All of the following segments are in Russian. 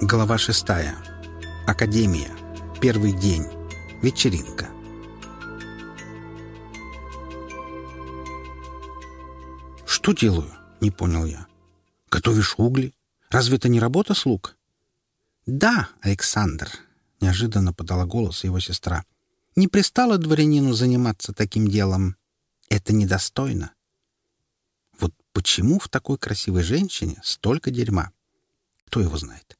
Глава 6. Академия. Первый день. Вечеринка. «Что делаю?» — не понял я. «Готовишь угли? Разве это не работа слуг?» «Да, Александр», — неожиданно подала голос его сестра. «Не пристало дворянину заниматься таким делом. Это недостойно. Вот почему в такой красивой женщине столько дерьма? Кто его знает?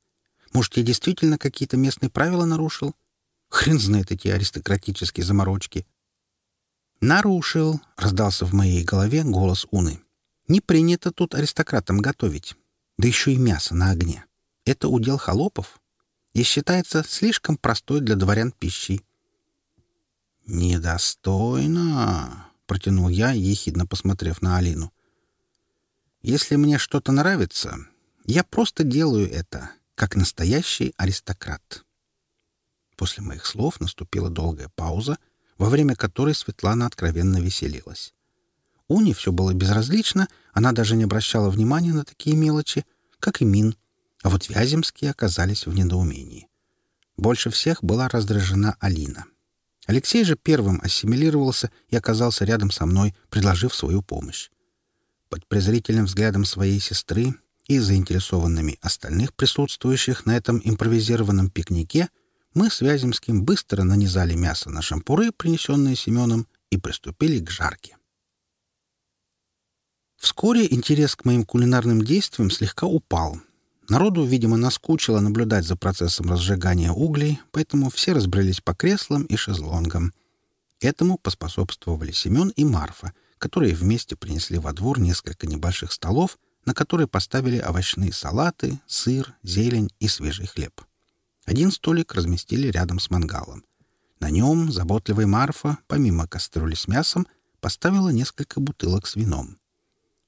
Может, я действительно какие-то местные правила нарушил? Хрен знает эти аристократические заморочки. «Нарушил», — раздался в моей голове голос Уны. «Не принято тут аристократам готовить. Да еще и мясо на огне. Это удел холопов и считается слишком простой для дворян пищей». «Недостойно», — протянул я, ехидно посмотрев на Алину. «Если мне что-то нравится, я просто делаю это, как настоящий аристократ. После моих слов наступила долгая пауза, во время которой Светлана откровенно веселилась. Уни все было безразлично, она даже не обращала внимания на такие мелочи, как и Мин, а вот Вяземские оказались в недоумении. Больше всех была раздражена Алина. Алексей же первым ассимилировался и оказался рядом со мной, предложив свою помощь. Под презрительным взглядом своей сестры и заинтересованными остальных присутствующих на этом импровизированном пикнике, мы с Вяземским быстро нанизали мясо на шампуры, принесенные Семеном, и приступили к жарке. Вскоре интерес к моим кулинарным действиям слегка упал. Народу, видимо, наскучило наблюдать за процессом разжигания углей, поэтому все разбрелись по креслам и шезлонгам. Этому поспособствовали Семен и Марфа, которые вместе принесли во двор несколько небольших столов — на который поставили овощные салаты, сыр, зелень и свежий хлеб. Один столик разместили рядом с мангалом. На нем заботливая Марфа, помимо кастрюли с мясом, поставила несколько бутылок с вином.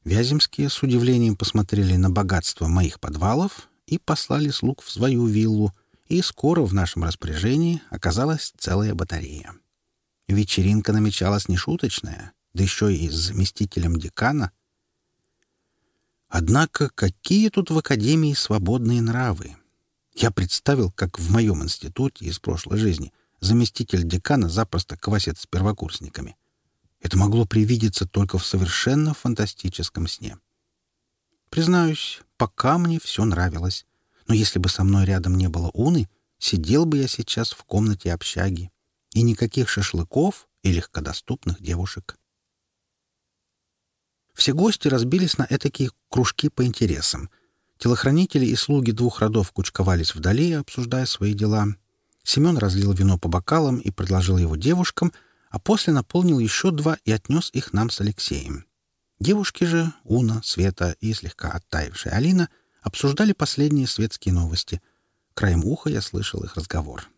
Вяземские с удивлением посмотрели на богатство моих подвалов и послали слуг в свою виллу, и скоро в нашем распоряжении оказалась целая батарея. Вечеринка намечалась нешуточная, да еще и с заместителем декана — Однако какие тут в Академии свободные нравы? Я представил, как в моем институте из прошлой жизни заместитель декана запросто квасит с первокурсниками. Это могло привидеться только в совершенно фантастическом сне. Признаюсь, пока мне все нравилось. Но если бы со мной рядом не было Уны, сидел бы я сейчас в комнате общаги. И никаких шашлыков и легкодоступных девушек. Все гости разбились на этакие кружки по интересам. Телохранители и слуги двух родов кучковались вдали, обсуждая свои дела. Семен разлил вино по бокалам и предложил его девушкам, а после наполнил еще два и отнес их нам с Алексеем. Девушки же, Уна, Света и слегка оттаившая Алина, обсуждали последние светские новости. Краем уха я слышал их разговор.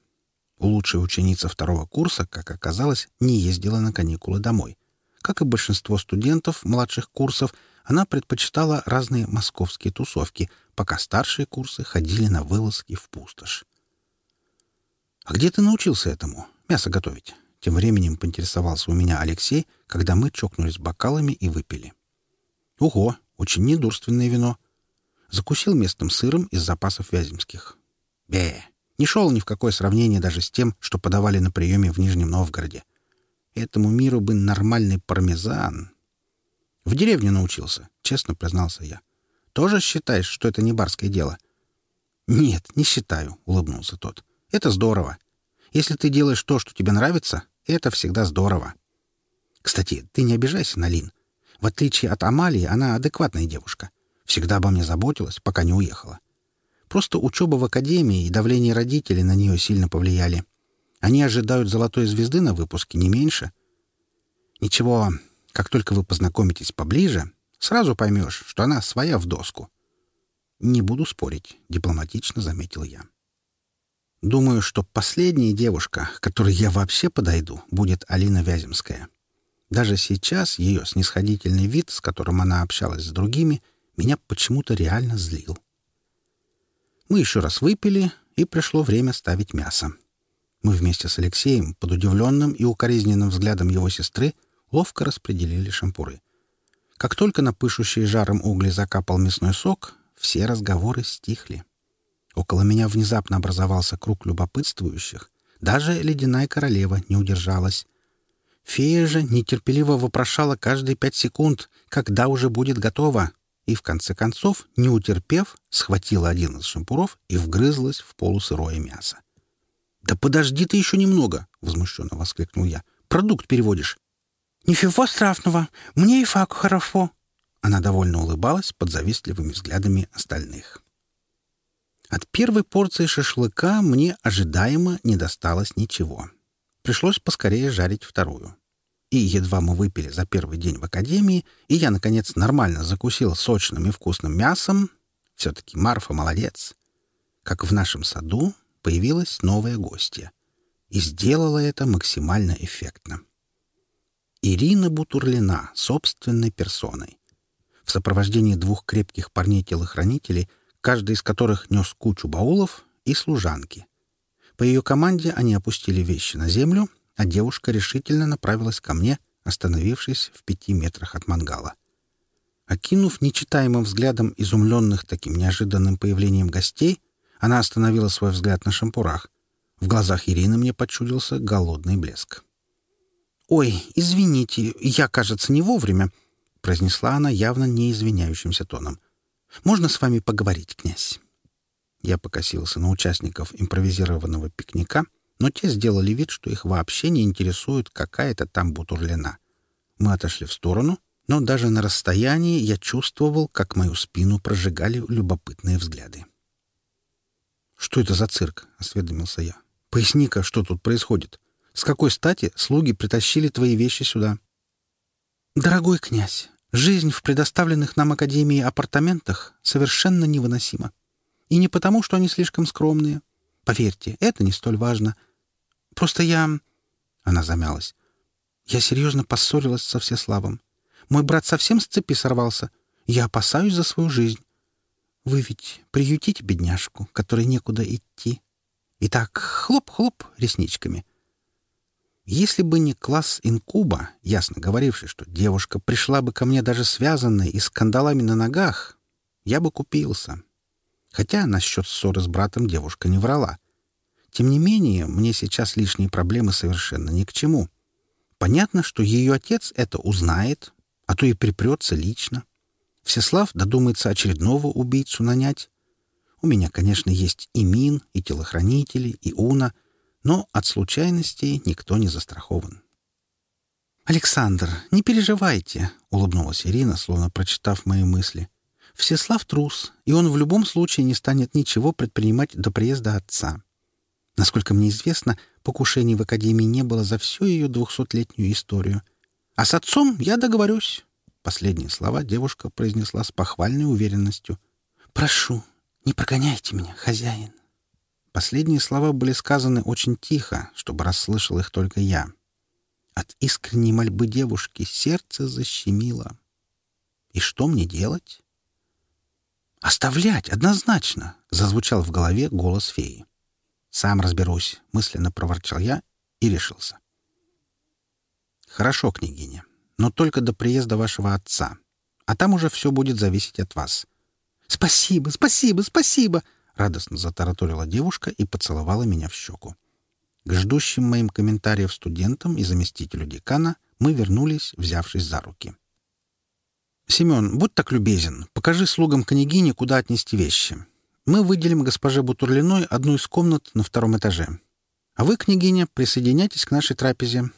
Лучшая ученица второго курса, как оказалось, не ездила на каникулы домой. Как и большинство студентов младших курсов, она предпочитала разные московские тусовки, пока старшие курсы ходили на вылазки в пустошь. «А где ты научился этому? Мясо готовить?» Тем временем поинтересовался у меня Алексей, когда мы чокнулись бокалами и выпили. «Ого! Очень недурственное вино!» Закусил местным сыром из запасов вяземских. «Бе! Не шел ни в какое сравнение даже с тем, что подавали на приеме в Нижнем Новгороде. Этому миру бы нормальный пармезан. В деревне научился, честно признался я. Тоже считаешь, что это не барское дело? Нет, не считаю, улыбнулся тот. Это здорово. Если ты делаешь то, что тебе нравится, это всегда здорово. Кстати, ты не обижайся на Лин. В отличие от Амалии, она адекватная девушка. Всегда обо мне заботилась, пока не уехала. Просто учеба в академии и давление родителей на нее сильно повлияли. Они ожидают золотой звезды на выпуске, не меньше. Ничего, как только вы познакомитесь поближе, сразу поймешь, что она своя в доску. Не буду спорить, дипломатично заметил я. Думаю, что последняя девушка, которой я вообще подойду, будет Алина Вяземская. Даже сейчас ее снисходительный вид, с которым она общалась с другими, меня почему-то реально злил. Мы еще раз выпили, и пришло время ставить мясо. Мы вместе с Алексеем, под удивленным и укоризненным взглядом его сестры, ловко распределили шампуры. Как только на пышущие жаром угли закапал мясной сок, все разговоры стихли. Около меня внезапно образовался круг любопытствующих. Даже ледяная королева не удержалась. Фея же нетерпеливо вопрошала каждые пять секунд, когда уже будет готово, и в конце концов, не утерпев, схватила один из шампуров и вгрызлась в полусырое мясо. «Да подожди ты еще немного!» — возмущенно воскликнул я. «Продукт переводишь!» «Нифиго страшного! Мне и факу хорошо!» Она довольно улыбалась под завистливыми взглядами остальных. От первой порции шашлыка мне ожидаемо не досталось ничего. Пришлось поскорее жарить вторую. И едва мы выпили за первый день в академии, и я, наконец, нормально закусил сочным и вкусным мясом, все-таки Марфа молодец. Как в нашем саду, появилась новая гостья. И сделала это максимально эффектно. Ирина Бутурлина собственной персоной. В сопровождении двух крепких парней-телохранителей, каждый из которых нес кучу баулов и служанки. По ее команде они опустили вещи на землю, а девушка решительно направилась ко мне, остановившись в пяти метрах от мангала. Окинув нечитаемым взглядом изумленных таким неожиданным появлением гостей, она остановила свой взгляд на шампурах. В глазах Ирины мне подчудился голодный блеск. «Ой, извините, я, кажется, не вовремя», — произнесла она явно не извиняющимся тоном. «Можно с вами поговорить, князь?» Я покосился на участников импровизированного пикника, но те сделали вид, что их вообще не интересует какая-то там бутурлина. Мы отошли в сторону, но даже на расстоянии я чувствовал, как мою спину прожигали любопытные взгляды. Что это за цирк? — осведомился я. — Поясни-ка, что тут происходит? С какой стати слуги притащили твои вещи сюда? — Дорогой князь, жизнь в предоставленных нам Академии апартаментах совершенно невыносима. И не потому, что они слишком скромные. Поверьте, это не столь важно. Просто я... Она замялась. Я серьезно поссорилась со Всеславом. Мой брат совсем с цепи сорвался. Я опасаюсь за свою жизнь. Вы ведь приютить бедняжку, которой некуда идти. И так хлоп-хлоп ресничками. Если бы не класс инкуба, ясно говоривший, что девушка пришла бы ко мне даже связанной и с кандалами на ногах, я бы купился. Хотя насчет ссоры с братом девушка не врала. Тем не менее, мне сейчас лишние проблемы совершенно ни к чему. Понятно, что ее отец это узнает, а то и припрется лично. Всеслав додумается очередного убийцу нанять. У меня, конечно, есть и мин, и телохранители, и уна, но от случайностей никто не застрахован. «Александр, не переживайте», — улыбнулась Ирина, словно прочитав мои мысли. «Всеслав трус, и он в любом случае не станет ничего предпринимать до приезда отца. Насколько мне известно, покушений в Академии не было за всю ее двухсотлетнюю историю. А с отцом я договорюсь». Последние слова девушка произнесла с похвальной уверенностью. «Прошу, не прогоняйте меня, хозяин». Последние слова были сказаны очень тихо, чтобы расслышал их только я. От искренней мольбы девушки сердце защемило. «И что мне делать?» «Оставлять, однозначно!» — зазвучал в голове голос феи. «Сам разберусь», — мысленно проворчал я и решился. «Хорошо, княгиня но только до приезда вашего отца. А там уже все будет зависеть от вас». «Спасибо, спасибо, спасибо!» — радостно затараторила девушка и поцеловала меня в щеку. К ждущим моим комментариев студентам и заместителю декана мы вернулись, взявшись за руки. «Семен, будь так любезен, покажи слугам княгини, куда отнести вещи. Мы выделим госпоже Бутурлиной одну из комнат на втором этаже. А вы, княгиня, присоединяйтесь к нашей трапезе.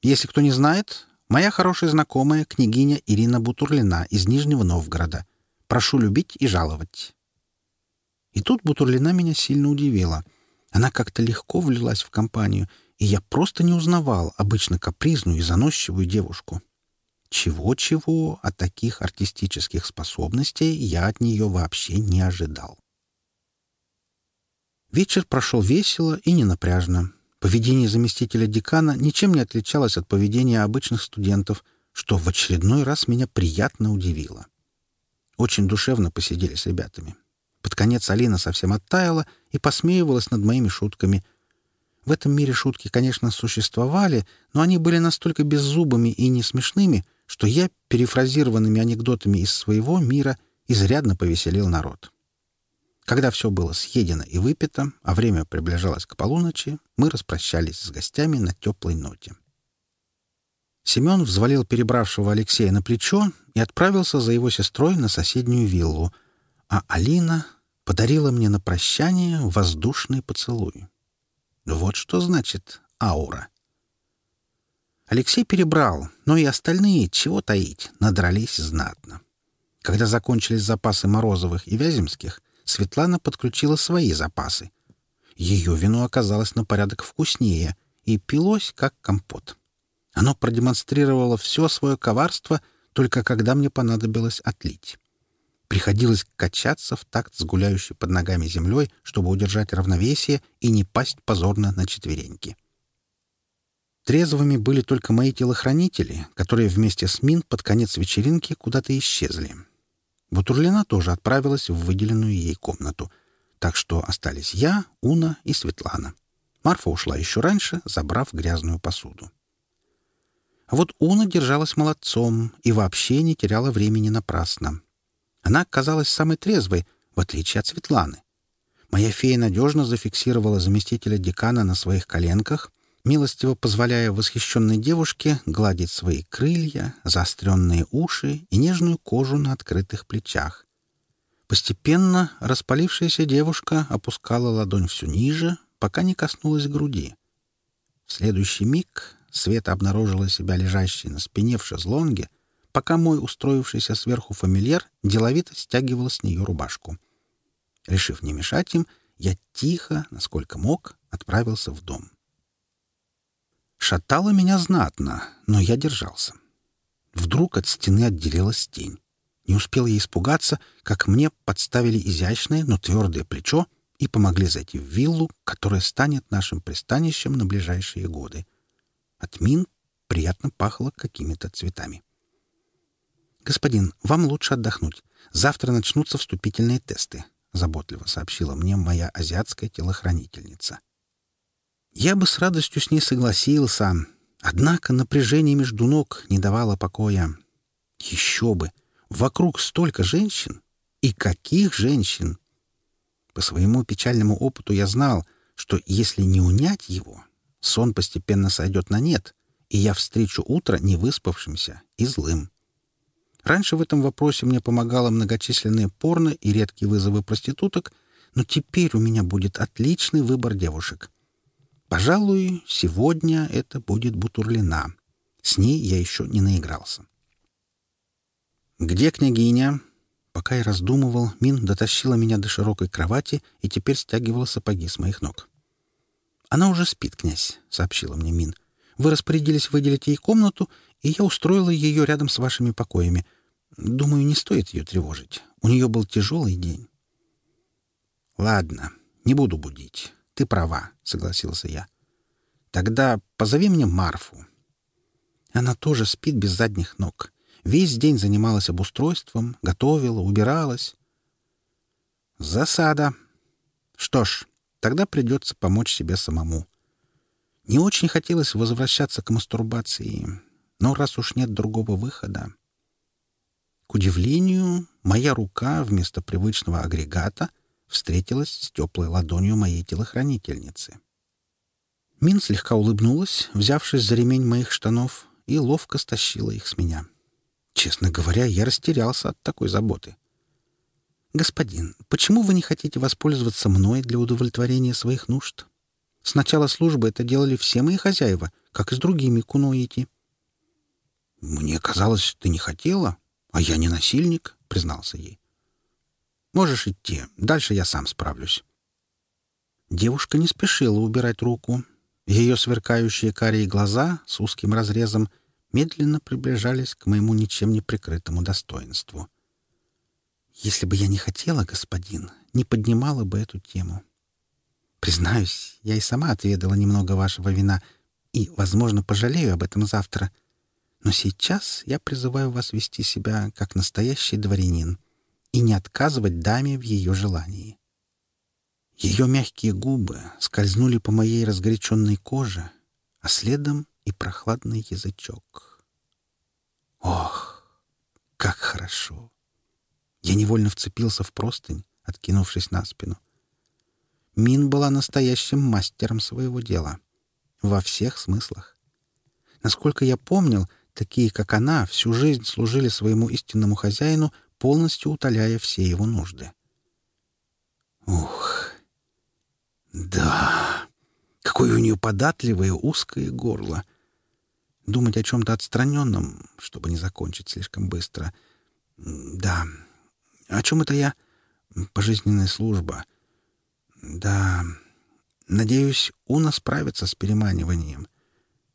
Если кто не знает, Моя хорошая знакомая, княгиня Ирина Бутурлина из Нижнего Новгорода. Прошу любить и жаловать». И тут Бутурлина меня сильно удивила. Она как-то легко влилась в компанию, и я просто не узнавал обычно капризную и заносчивую девушку. Чего-чего, а таких артистических способностей я от нее вообще не ожидал. Вечер прошел весело и ненапряжно. Поведение заместителя декана ничем не отличалось от поведения обычных студентов, что в очередной раз меня приятно удивило. Очень душевно посидели с ребятами. Под конец Алина совсем оттаяла и посмеивалась над моими шутками. В этом мире шутки, конечно, существовали, но они были настолько беззубыми и несмешными, что я перефразированными анекдотами из своего мира изрядно повеселил народ. Когда все было съедено и выпито, а время приближалось к полуночи, мы распрощались с гостями на теплой ноте. Семен взвалил перебравшего Алексея на плечо и отправился за его сестрой на соседнюю виллу, а Алина подарила мне на прощание воздушный поцелуй. Ну вот что значит аура. Алексей перебрал, но и остальные, чего таить, надрались знатно. Когда закончились запасы Морозовых и Вяземских, Светлана подключила свои запасы. Ее вино оказалось на порядок вкуснее и пилось, как компот. Оно продемонстрировало все свое коварство, только когда мне понадобилось отлить. Приходилось качаться в такт с гуляющей под ногами землей, чтобы удержать равновесие и не пасть позорно на четвереньки. Трезвыми были только мои телохранители, которые вместе с Мин под конец вечеринки куда-то исчезли, Бутурлина тоже отправилась в выделенную ей комнату. Так что остались я, Уна и Светлана. Марфа ушла еще раньше, забрав грязную посуду. А вот Уна держалась молодцом и вообще не теряла времени напрасно. Она казалась самой трезвой, в отличие от Светланы. Моя фея надежно зафиксировала заместителя декана на своих коленках — милостиво позволяя восхищенной девушке гладить свои крылья, заостренные уши и нежную кожу на открытых плечах. Постепенно распалившаяся девушка опускала ладонь все ниже, пока не коснулась груди. В следующий миг Света обнаружила себя лежащей на спине в шезлонге, пока мой устроившийся сверху фамильяр деловито стягивал с нее рубашку. Решив не мешать им, я тихо, насколько мог, отправился в дом шатало меня знатно, но я держался. Вдруг от стены отделилась тень. Не успел я испугаться, как мне подставили изящное, но твердое плечо и помогли зайти в виллу, которая станет нашим пристанищем на ближайшие годы. От мин приятно пахло какими-то цветами. «Господин, вам лучше отдохнуть. Завтра начнутся вступительные тесты», — заботливо сообщила мне моя азиатская телохранительница. — я бы с радостью с ней согласился, однако напряжение между ног не давало покоя. Еще бы! Вокруг столько женщин! И каких женщин! По своему печальному опыту я знал, что если не унять его, сон постепенно сойдет на нет, и я встречу утро невыспавшимся и злым. Раньше в этом вопросе мне помогало многочисленные порно и редкие вызовы проституток, но теперь у меня будет отличный выбор девушек. Пожалуй, сегодня это будет Бутурлина. С ней я еще не наигрался. «Где княгиня?» Пока я раздумывал, Мин дотащила меня до широкой кровати и теперь стягивала сапоги с моих ног. «Она уже спит, князь», — сообщила мне Мин. «Вы распорядились выделить ей комнату, и я устроила ее рядом с вашими покоями. Думаю, не стоит ее тревожить. У нее был тяжелый день». «Ладно, не буду будить. Ты права, согласился я. Тогда позови мне Марфу. Она тоже спит без задних ног. Весь день занималась обустройством, готовила, убиралась. Засада. Что ж, тогда придется помочь себе самому. Не очень хотелось возвращаться к мастурбации, но раз уж нет другого выхода... К удивлению, моя рука вместо привычного агрегата — встретилась с теплой ладонью моей телохранительницы. Мин слегка улыбнулась, взявшись за ремень моих штанов, и ловко стащила их с меня. Честно говоря, я растерялся от такой заботы. «Господин, почему вы не хотите воспользоваться мной для удовлетворения своих нужд? С начала службы это делали все мои хозяева, как и с другими куноити». «Мне казалось, ты не хотела, а я не насильник», — признался ей. Можешь идти. Дальше я сам справлюсь». Девушка не спешила убирать руку. Ее сверкающие карие глаза с узким разрезом медленно приближались к моему ничем не прикрытому достоинству. «Если бы я не хотела, господин, не поднимала бы эту тему. Признаюсь, я и сама отведала немного вашего вина и, возможно, пожалею об этом завтра. Но сейчас я призываю вас вести себя как настоящий дворянин» и не отказывать даме в ее желании. Ее мягкие губы скользнули по моей разгоряченной коже, а следом и прохладный язычок. Ох, как хорошо! Я невольно вцепился в простынь, откинувшись на спину. Мин была настоящим мастером своего дела. Во всех смыслах. Насколько я помнил, такие, как она, всю жизнь служили своему истинному хозяину полностью утоляя все его нужды. Ух, да, какое у нее податливое узкое горло. Думать о чем-то отстраненном, чтобы не закончить слишком быстро. Да, о чем это я? Пожизненная служба. Да, надеюсь, Уна справится с переманиванием.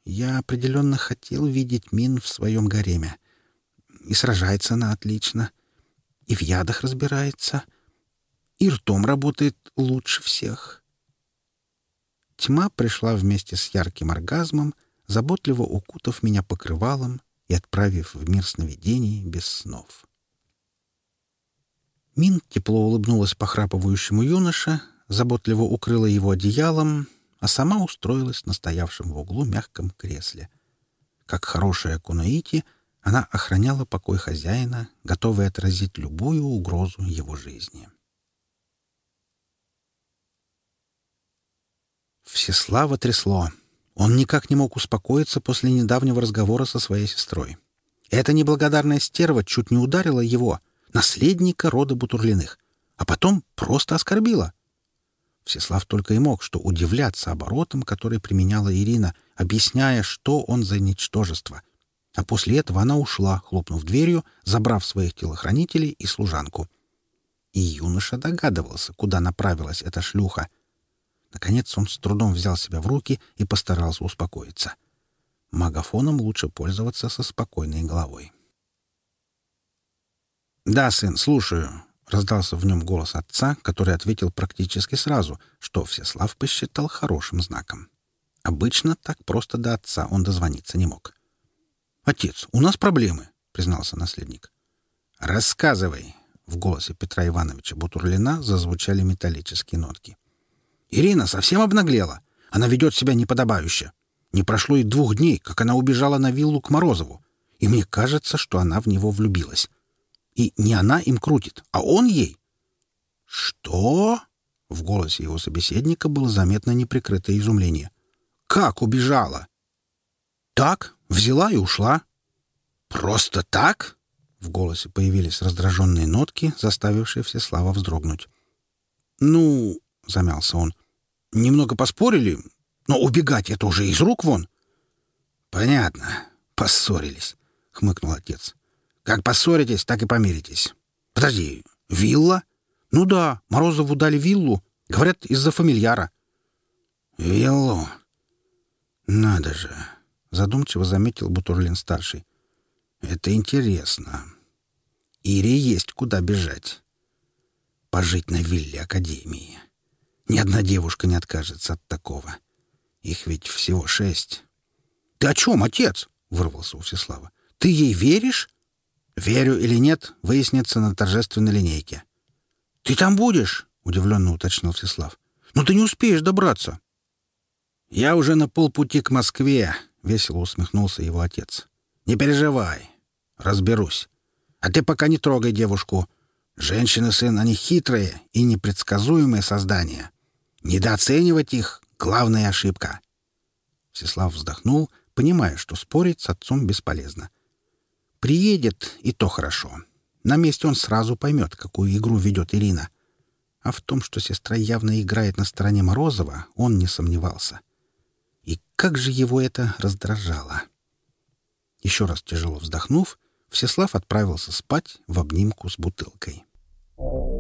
Я определенно хотел видеть Мин в своем гареме. И сражается она отлично и в ядах разбирается, и ртом работает лучше всех. Тьма пришла вместе с ярким оргазмом, заботливо укутав меня покрывалом и отправив в мир сновидений без снов. Мин тепло улыбнулась похрапывающему юноше, заботливо укрыла его одеялом, а сама устроилась на стоявшем в углу мягком кресле. Как хорошая кунаити — она охраняла покой хозяина, готовая отразить любую угрозу его жизни. Всеслава трясло. Он никак не мог успокоиться после недавнего разговора со своей сестрой. Эта неблагодарная стерва чуть не ударила его, наследника рода Бутурлиных, а потом просто оскорбила. Всеслав только и мог, что удивляться оборотом, который применяла Ирина, объясняя, что он за ничтожество — а после этого она ушла, хлопнув дверью, забрав своих телохранителей и служанку. И юноша догадывался, куда направилась эта шлюха. Наконец он с трудом взял себя в руки и постарался успокоиться. Магафоном лучше пользоваться со спокойной головой. «Да, сын, слушаю», — раздался в нем голос отца, который ответил практически сразу, что Всеслав посчитал хорошим знаком. Обычно так просто до отца он дозвониться не мог. «Отец, у нас проблемы», — признался наследник. «Рассказывай», — в голосе Петра Ивановича Бутурлина зазвучали металлические нотки. «Ирина совсем обнаглела. Она ведет себя неподобающе. Не прошло и двух дней, как она убежала на виллу к Морозову, и мне кажется, что она в него влюбилась. И не она им крутит, а он ей». «Что?» — в голосе его собеседника было заметно неприкрытое изумление. «Как убежала?» «Так, Взяла и ушла. Просто так? В голосе появились раздраженные нотки, заставившие все слова вздрогнуть. Ну, замялся он. Немного поспорили, но убегать это уже из рук вон. Понятно. Поссорились, хмыкнул отец. Как поссоритесь, так и помиритесь. Подожди, вилла? Ну да, Морозову дали виллу. Говорят, из-за фамильяра. Виллу? Надо же задумчиво заметил Бутурлин старший. Это интересно. Ире есть куда бежать. Пожить на вилле академии. Ни одна девушка не откажется от такого. Их ведь всего шесть. Ты о чем, отец? вырвался у Всеслава. Ты ей веришь? Верю или нет, выяснится на торжественной линейке. Ты там будешь? удивленно уточнил Всеслав. Но ты не успеешь добраться. Я уже на полпути к Москве, весело усмехнулся его отец. «Не переживай, разберусь. А ты пока не трогай девушку. Женщины, сын, они хитрые и непредсказуемые создания. Недооценивать их — главная ошибка». Всеслав вздохнул, понимая, что спорить с отцом бесполезно. «Приедет, и то хорошо. На месте он сразу поймет, какую игру ведет Ирина». А в том, что сестра явно играет на стороне Морозова, он не сомневался. И как же его это раздражало! Еще раз тяжело вздохнув, Всеслав отправился спать в обнимку с бутылкой. Thank.